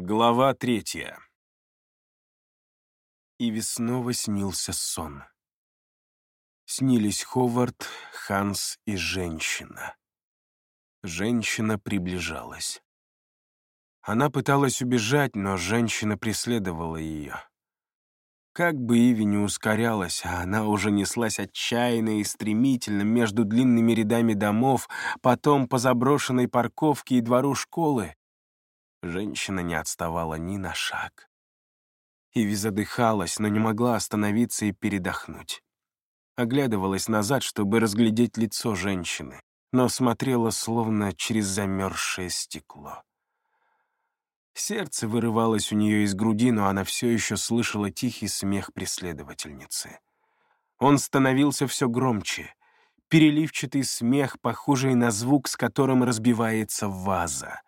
Глава третья. И снова снился сон. Снились Ховард, Ханс и женщина. Женщина приближалась. Она пыталась убежать, но женщина преследовала ее. Как бы Иви не ускорялась, а она уже неслась отчаянно и стремительно между длинными рядами домов, потом по заброшенной парковке и двору школы, Женщина не отставала ни на шаг. Иви задыхалась, но не могла остановиться и передохнуть. Оглядывалась назад, чтобы разглядеть лицо женщины, но смотрела словно через замерзшее стекло. Сердце вырывалось у нее из груди, но она все еще слышала тихий смех преследовательницы. Он становился все громче. Переливчатый смех, похожий на звук, с которым разбивается ваза.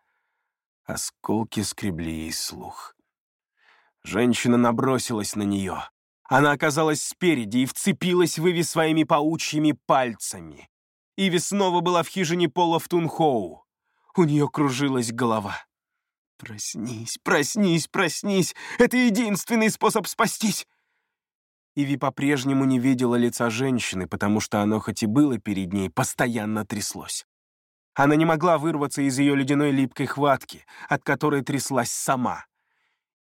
Осколки скребли ей слух. Женщина набросилась на нее. Она оказалась спереди и вцепилась в Иви своими паучьими пальцами. Иви снова была в хижине Пола в Тунхоу. У нее кружилась голова. «Проснись, проснись, проснись! Это единственный способ спастись!» Иви по-прежнему не видела лица женщины, потому что оно хоть и было перед ней, постоянно тряслось. Она не могла вырваться из ее ледяной липкой хватки, от которой тряслась сама.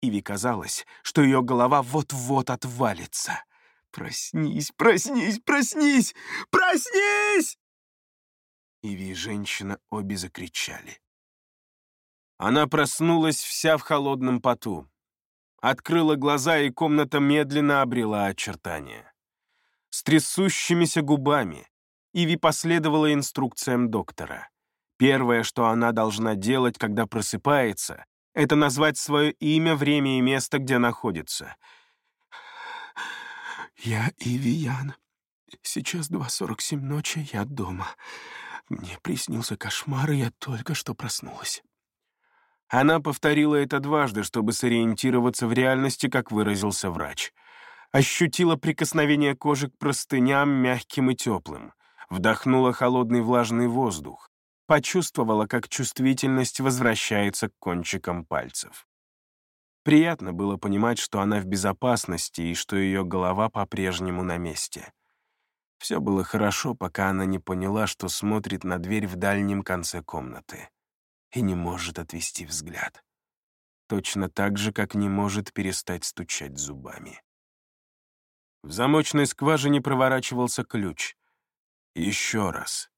Иви казалось, что ее голова вот-вот отвалится. «Проснись, проснись, проснись! Проснись!» Иви и женщина обе закричали. Она проснулась вся в холодном поту. Открыла глаза, и комната медленно обрела очертания. С трясущимися губами Иви последовала инструкциям доктора. Первое, что она должна делать, когда просыпается, это назвать свое имя, время и место, где находится. «Я Ивиян. Сейчас 2.47 ночи, я дома. Мне приснился кошмар, и я только что проснулась». Она повторила это дважды, чтобы сориентироваться в реальности, как выразился врач. Ощутила прикосновение кожи к простыням мягким и теплым. Вдохнула холодный влажный воздух почувствовала, как чувствительность возвращается к кончикам пальцев. Приятно было понимать, что она в безопасности и что ее голова по-прежнему на месте. Все было хорошо, пока она не поняла, что смотрит на дверь в дальнем конце комнаты и не может отвести взгляд. Точно так же, как не может перестать стучать зубами. В замочной скважине проворачивался ключ. Еще раз.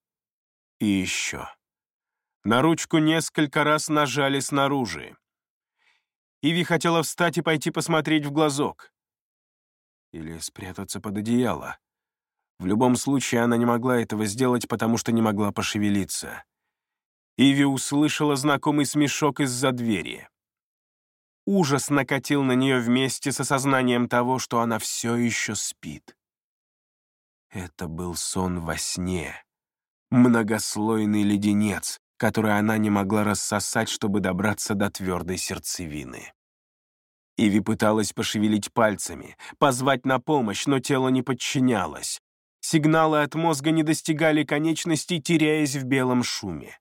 И еще. На ручку несколько раз нажали снаружи. Иви хотела встать и пойти посмотреть в глазок. Или спрятаться под одеяло. В любом случае, она не могла этого сделать, потому что не могла пошевелиться. Иви услышала знакомый смешок из-за двери. Ужас накатил на нее вместе с осознанием того, что она все еще спит. Это был сон во сне. Многослойный леденец, который она не могла рассосать, чтобы добраться до твердой сердцевины. Иви пыталась пошевелить пальцами, позвать на помощь, но тело не подчинялось. Сигналы от мозга не достигали конечностей, теряясь в белом шуме.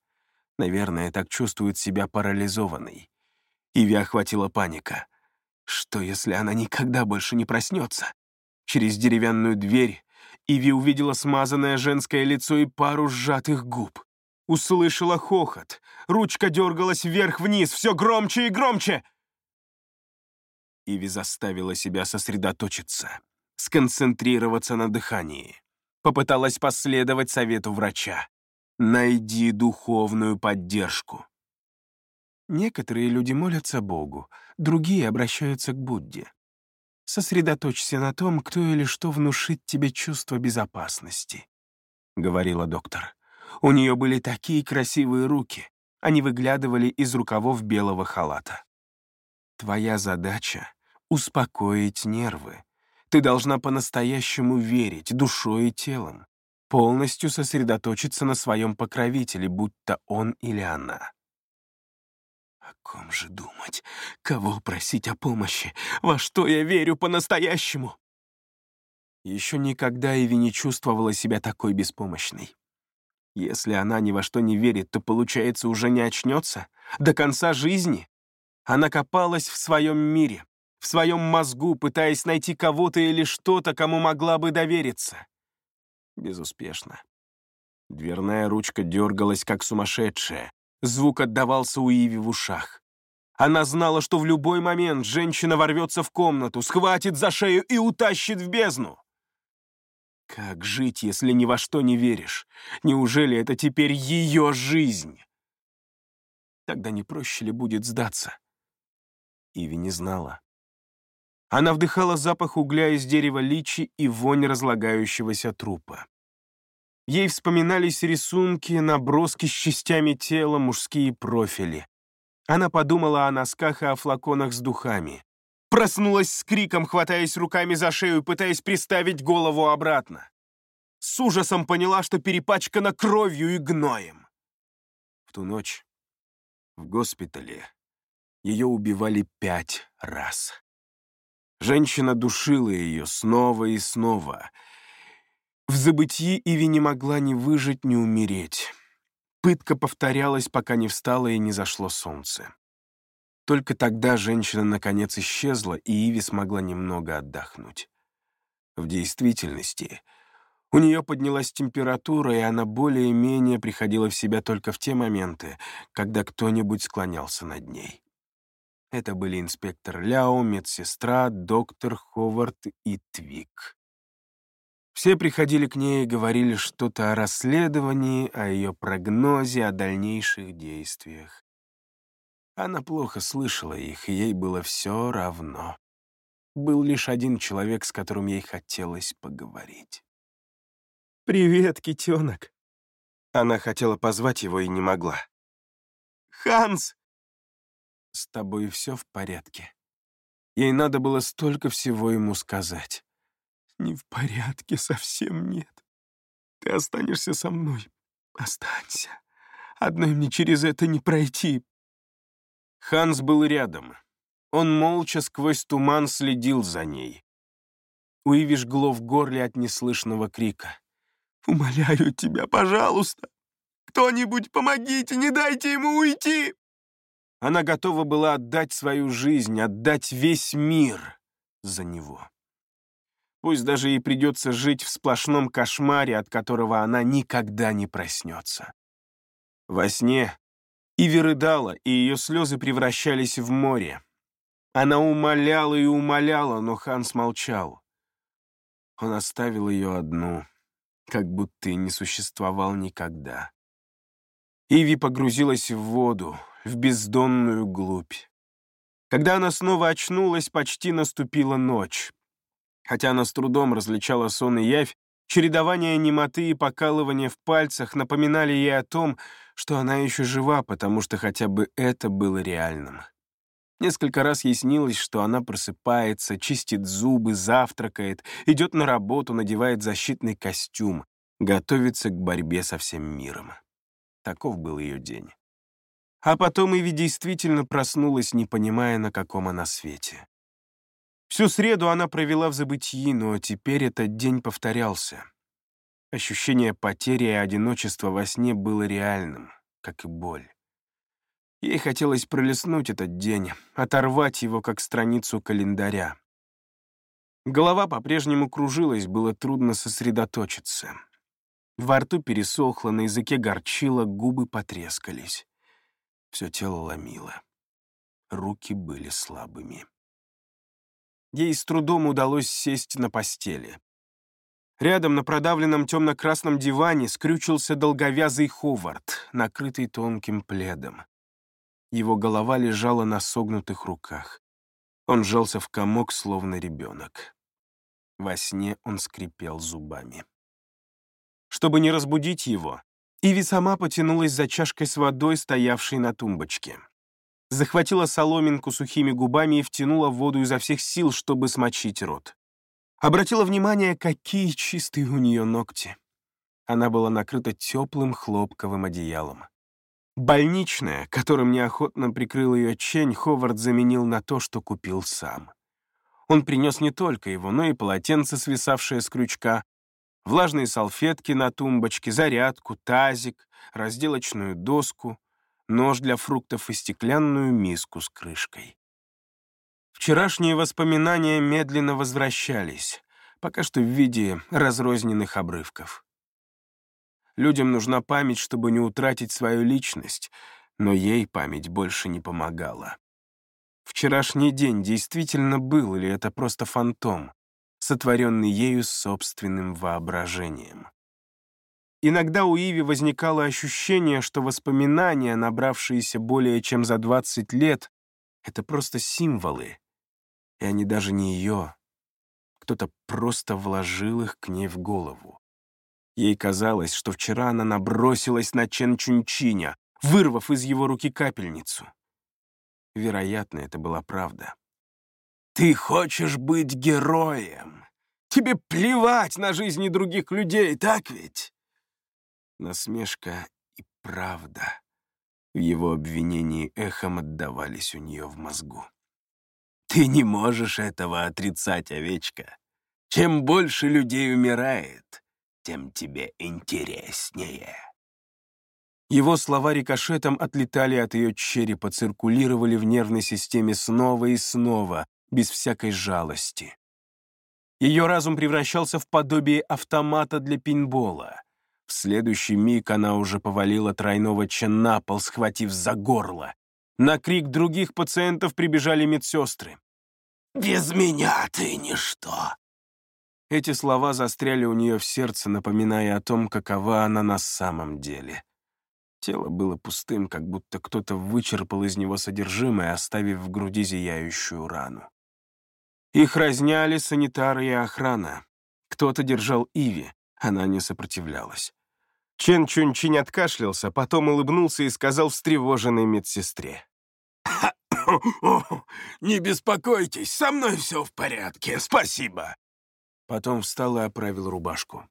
Наверное, так чувствует себя парализованной. Иви охватила паника. Что, если она никогда больше не проснется? Через деревянную дверь Иви увидела смазанное женское лицо и пару сжатых губ. Услышала хохот. Ручка дергалась вверх-вниз, все громче и громче. Иви заставила себя сосредоточиться, сконцентрироваться на дыхании. Попыталась последовать совету врача. Найди духовную поддержку. Некоторые люди молятся Богу, другие обращаются к Будде. Сосредоточься на том, кто или что внушит тебе чувство безопасности, — говорила доктор. У нее были такие красивые руки. Они выглядывали из рукавов белого халата. Твоя задача — успокоить нервы. Ты должна по-настоящему верить душой и телом, полностью сосредоточиться на своем покровителе, будь то он или она. О ком же думать? Кого просить о помощи? Во что я верю по-настоящему? Еще никогда Иви не чувствовала себя такой беспомощной. Если она ни во что не верит, то, получается, уже не очнется? До конца жизни? Она копалась в своем мире, в своем мозгу, пытаясь найти кого-то или что-то, кому могла бы довериться. Безуспешно. Дверная ручка дергалась, как сумасшедшая. Звук отдавался у Иви в ушах. Она знала, что в любой момент женщина ворвется в комнату, схватит за шею и утащит в бездну. Как жить, если ни во что не веришь? Неужели это теперь ее жизнь? Тогда не проще ли будет сдаться? Иви не знала. Она вдыхала запах угля из дерева личи и вонь разлагающегося трупа. Ей вспоминались рисунки, наброски с частями тела, мужские профили. Она подумала о носках и о флаконах с духами. Проснулась с криком, хватаясь руками за шею, пытаясь приставить голову обратно. С ужасом поняла, что перепачкана кровью и гноем. В ту ночь в госпитале ее убивали пять раз. Женщина душила ее снова и снова. В забытии Иви не могла ни выжить, ни умереть. Пытка повторялась, пока не встало и не зашло солнце. Только тогда женщина наконец исчезла, и Иви смогла немного отдохнуть. В действительности, у нее поднялась температура, и она более-менее приходила в себя только в те моменты, когда кто-нибудь склонялся над ней. Это были инспектор Ляо, медсестра, доктор Ховард и Твик. Все приходили к ней и говорили что-то о расследовании, о ее прогнозе, о дальнейших действиях. Она плохо слышала их, и ей было все равно. Был лишь один человек, с которым ей хотелось поговорить. «Привет, китенок!» Она хотела позвать его и не могла. «Ханс!» «С тобой все в порядке?» Ей надо было столько всего ему сказать. «Не в порядке, совсем нет. Ты останешься со мной. Останься. Одной мне через это не пройти». Ханс был рядом. Он молча сквозь туман следил за ней. У Иви жгло в горле от неслышного крика. «Умоляю тебя, пожалуйста! Кто-нибудь помогите, не дайте ему уйти!» Она готова была отдать свою жизнь, отдать весь мир за него. Пусть даже ей придется жить в сплошном кошмаре, от которого она никогда не проснется. Во сне Иви рыдала, и ее слезы превращались в море. Она умоляла и умоляла, но Ханс молчал. Он оставил ее одну, как будто и не существовал никогда. Иви погрузилась в воду, в бездонную глубь. Когда она снова очнулась, почти наступила ночь. Хотя она с трудом различала сон и явь, чередование немоты и покалывания в пальцах напоминали ей о том, что она еще жива, потому что хотя бы это было реальным. Несколько раз ей снилось, что она просыпается, чистит зубы, завтракает, идет на работу, надевает защитный костюм, готовится к борьбе со всем миром. Таков был ее день. А потом Иви действительно проснулась, не понимая, на каком она свете. Всю среду она провела в забытии, но теперь этот день повторялся. Ощущение потери и одиночества во сне было реальным, как и боль. Ей хотелось пролистнуть этот день, оторвать его как страницу календаря. Голова по-прежнему кружилась, было трудно сосредоточиться. Во рту пересохло, на языке горчило, губы потрескались. Все тело ломило. Руки были слабыми. Ей с трудом удалось сесть на постели. Рядом на продавленном темно-красном диване скрючился долговязый Ховард, накрытый тонким пледом. Его голова лежала на согнутых руках. Он сжался в комок, словно ребенок. Во сне он скрипел зубами. Чтобы не разбудить его, Иви сама потянулась за чашкой с водой, стоявшей на тумбочке захватила соломинку сухими губами и втянула воду изо всех сил, чтобы смочить рот. Обратила внимание, какие чистые у нее ногти. Она была накрыта теплым хлопковым одеялом. Больничное, которым неохотно прикрыл ее чень, Ховард заменил на то, что купил сам. Он принес не только его, но и полотенце, свисавшее с крючка, влажные салфетки на тумбочке, зарядку, тазик, разделочную доску, нож для фруктов и стеклянную миску с крышкой. Вчерашние воспоминания медленно возвращались, пока что в виде разрозненных обрывков. Людям нужна память, чтобы не утратить свою личность, но ей память больше не помогала. Вчерашний день действительно был или это просто фантом, сотворенный ею собственным воображением? Иногда у Иви возникало ощущение, что воспоминания, набравшиеся более чем за 20 лет, это просто символы, и они даже не ее. Кто-то просто вложил их к ней в голову. Ей казалось, что вчера она набросилась на Чен Чунчиня, вырвав из его руки капельницу. Вероятно, это была правда. «Ты хочешь быть героем! Тебе плевать на жизни других людей, так ведь?» Насмешка и правда в его обвинении эхом отдавались у нее в мозгу. «Ты не можешь этого отрицать, овечка. Чем больше людей умирает, тем тебе интереснее». Его слова рикошетом отлетали от ее черепа, циркулировали в нервной системе снова и снова, без всякой жалости. Ее разум превращался в подобие автомата для пинбола. В следующий миг она уже повалила тройного Чен на пол, схватив за горло. На крик других пациентов прибежали медсестры. «Без меня ты ничто!» Эти слова застряли у нее в сердце, напоминая о том, какова она на самом деле. Тело было пустым, как будто кто-то вычерпал из него содержимое, оставив в груди зияющую рану. Их разняли санитары и охрана. Кто-то держал Иви, она не сопротивлялась. Чен Чунчин откашлялся, потом улыбнулся и сказал встревоженной медсестре. «Не беспокойтесь, со мной все в порядке, спасибо». Потом встал и оправил рубашку.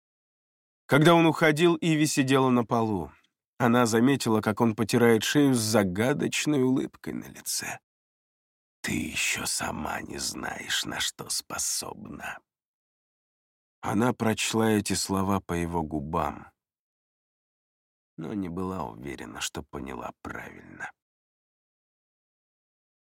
Когда он уходил, Иви сидела на полу. Она заметила, как он потирает шею с загадочной улыбкой на лице. «Ты еще сама не знаешь, на что способна». Она прочла эти слова по его губам, но не была уверена, что поняла правильно.